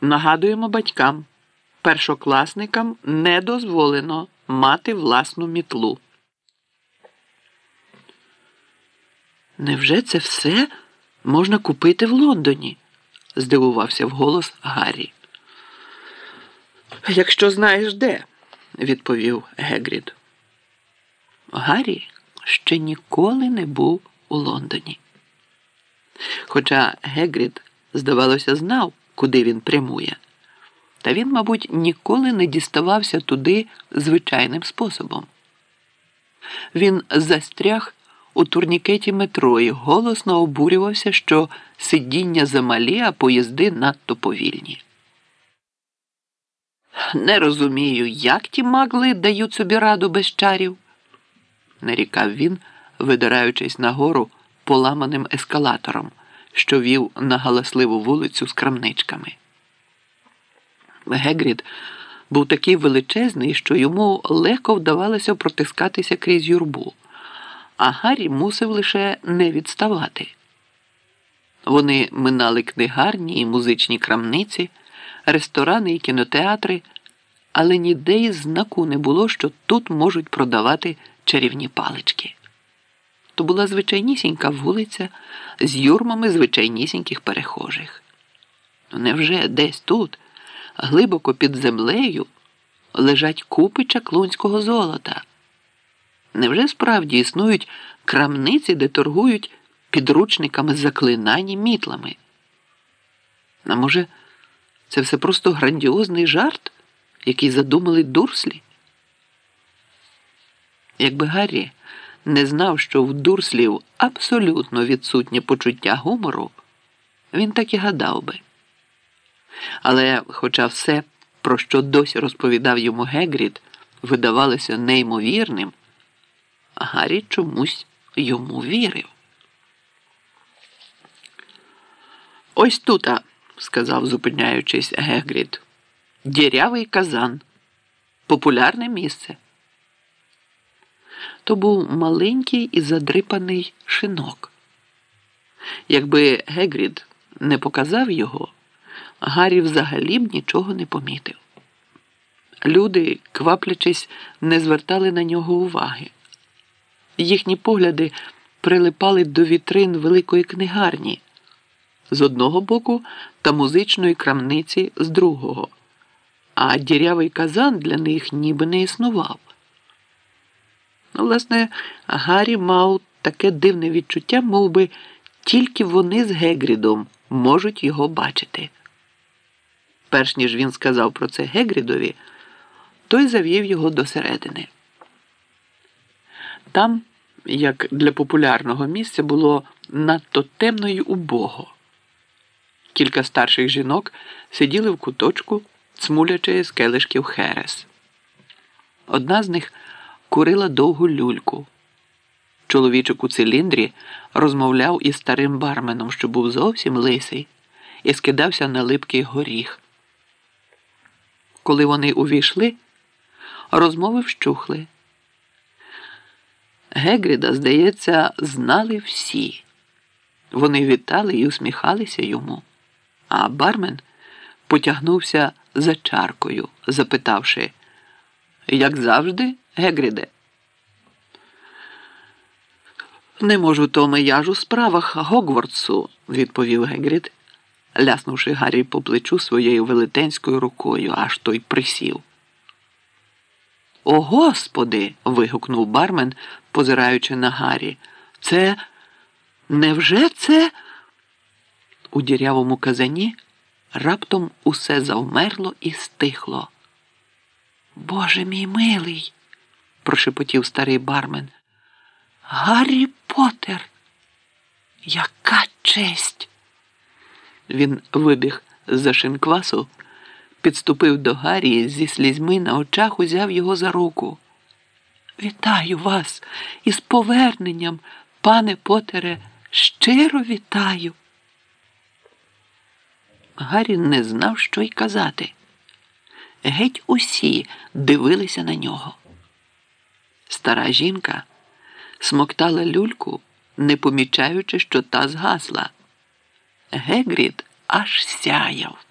Нагадуємо батькам, першокласникам не дозволено мати власну мітлу. Невже це все можна купити в Лондоні? здивувався вголос Гаррі. Якщо знаєш де, відповів Гегрід. Гаррі ще ніколи не був у Лондоні. Хоча Гегрід, здавалося, знав, куди він прямує, та він, мабуть, ніколи не діставався туди звичайним способом. Він застряг у турнікеті метро і голосно обурювався, що сидіння замалі, а поїзди надто повільні. Не розумію, як ті магли дають собі раду без чарів, нарікав він, видираючись нагору поламаним ескалатором, що вів на галасливу вулицю з крамничками. Гегрід був такий величезний, що йому легко вдавалося протискатися крізь юрбу, а Гаррі мусив лише не відставати. Вони минали книгарні і музичні крамниці, ресторани і кінотеатри, але ніде й знаку не було, що тут можуть продавати чарівні палички. То була звичайнісінька вулиця з юрмами звичайнісіньких перехожих. Ну, невже десь тут, глибоко під землею, лежать купи чаклунського золота? Невже справді існують крамниці, де торгують підручниками заклинань і мітлами? А може, це все просто грандіозний жарт, який задумали дурслі? Якби Гаррі не знав, що в дурслів абсолютно відсутнє почуття гумору, він так і гадав би. Але, хоча все, про що досі розповідав йому Гегрід, видавалося неймовірним, Гаррі чомусь йому вірив. Ось тута, сказав, зупиняючись Гегрід, дірявий казан, популярне місце. То був маленький і задрипаний шинок. Якби Гегрід не показав його, Гаррі взагалі б нічого не помітив. Люди, кваплячись, не звертали на нього уваги. Їхні погляди прилипали до вітрин великої книгарні з одного боку та музичної крамниці з другого, а дірявий казан для них ніби не існував. Ну, власне, Гаррі мав таке дивне відчуття, мов би, тільки вони з Гегрідом можуть його бачити. Перш ніж він сказав про це Гегрідові, той завів його до середини. Там, як для популярного місця, було надто темно й убого. Кілька старших жінок сиділи в куточку, цмулячи з келишків херес. Одна з них курила довгу люльку. Чоловічок у циліндрі розмовляв із старим барменом, що був зовсім лисий, і скидався на липкий горіх. Коли вони увійшли, розмови вщухли. Гегріда, здається, знали всі. Вони вітали і усміхалися йому, а бармен потягнувся за чаркою, запитавши, як завжди, Гегріде. Не можу, Томе, я ж у справах Гогвардсу, відповів Гегрід, ляснувши Гаррі по плечу своєю велетенською рукою, аж той присів. О, Господи. вигукнув бармен, позираючи на Гаррі. Це невже це? У дірявому казані раптом усе завмерло і стихло. Боже мій милий, прошепотів старий бармен. Гаррі Поттер! Яка честь! Він вибіг з-за шинквасу, підступив до Гаррі зі слізьми на очах узяв його за руку. Вітаю вас із поверненням, пане Потере, щиро вітаю. Гаррі не знав, що й казати. Геть усі дивилися на нього. Стара жінка смоктала люльку, не помічаючи, що та згасла. Гегрід аж сяяв.